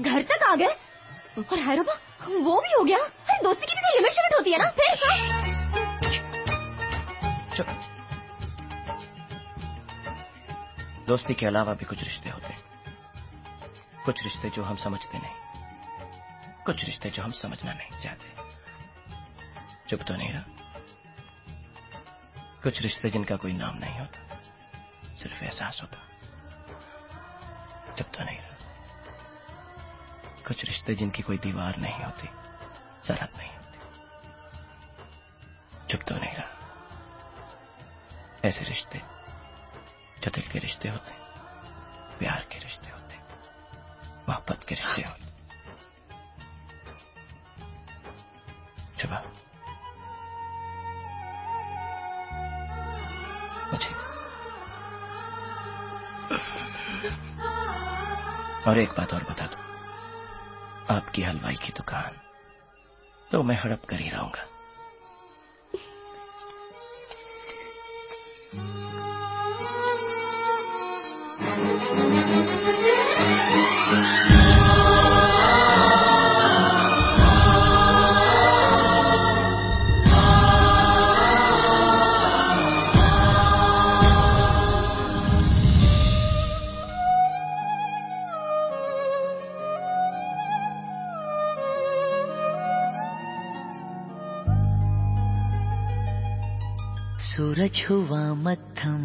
घर तक आ गए? और हैरबा वो भी हो गया। अरे दोस्ती की भी लिमिट शिमिट होती है ना? फिर चुप दोस्ती के अलावा भी कुछ रिश्ते होते कुछ रिश्ते जो हम समझते नहीं। कुछ रिश्ते जो हम समझना नहीं चाहते। चुप तो नहीं रहा। कुछ रिश्ते जिनका कोई नाम नहीं होता सिर्फ़ एहसास होता। चुप तो नहीं रहा। कुछ रिश्ते जिनकी कोई दीवार नहीं होती सरहद नहीं होती। चुप तो नहीं रहा। ऐसे रिश्ते, जो दिल के रिश्ते होते, प्यार के रिश्ते होते, मोहब्बत के रिश्ते होते। और एक बात और बता दो। आपकी हलवाई की दुकान। तो मैं हड़प कर ही रहूँगा। सूरज हुआ मत्थम,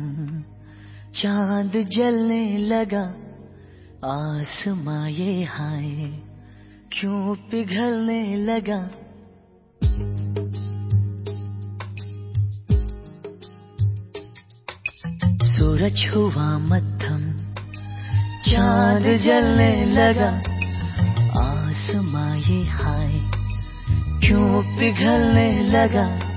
चाँद जलने लगा, आसमां ये हाय, क्यों पिघलने लगा? सूरज हुआ मत्थम, चाँद जलने लगा, आसमां ये हाय, क्यों पिघलने लगा?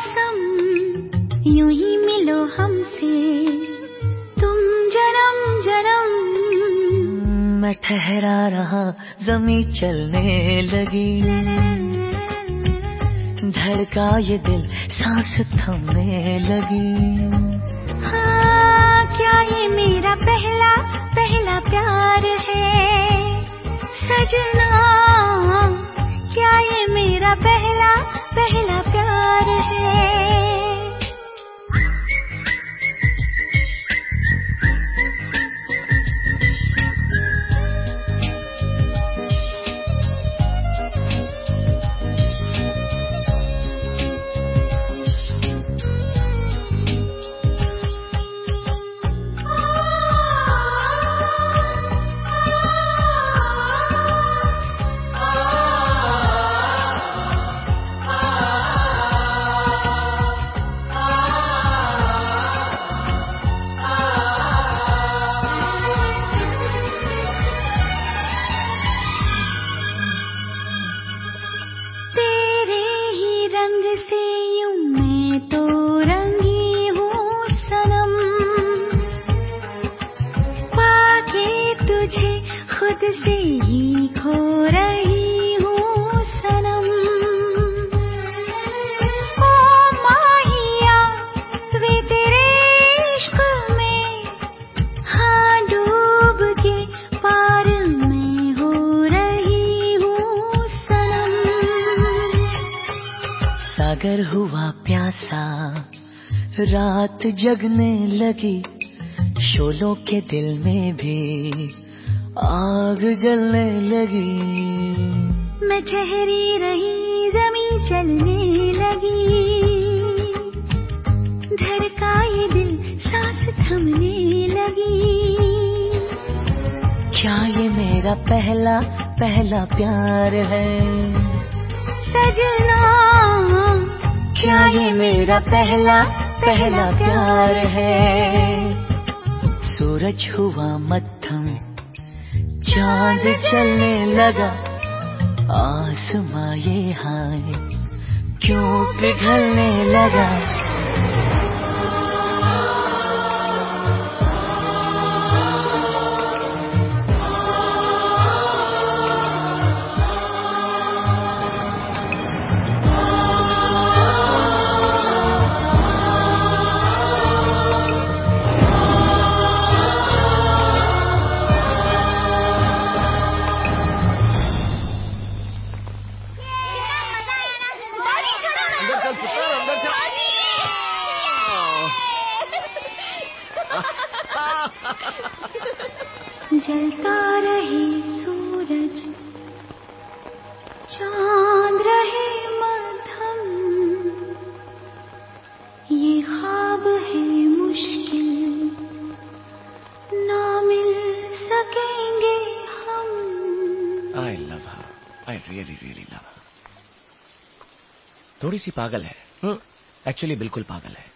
मैं ठहरा रहा जमी चलने लगी। धड़का ये दिल, सांस थमने लगी। हाँ क्या ये मेरा पहला पहला प्यार है? सजना, क्या ये मेरा पहला पहला प्यार है? प्यासा। रात जगने लगी शोलों के दिल में भी आग जलने लगी। मैं ठहरी रही ज़मीन चलने लगी। धड़का ये दिल सांस थमने लगी। क्या ये मेरा पहला पहला प्यार है? सजना क्या ये मेरा पहला पहला प्यार है। सूरज हुआ मत्थम चाँद चलने लगा, आसमां ये हाय, क्यों पिघलने लगा? जलता रहे सूरज, चाँद रहे मध्यम। ये ख्वाब है मुश्किल, ना मिल सकेंगे हम। I love I really really love थोड़ी सी पागल है। एक्चुअली बिल्कुल पागल है।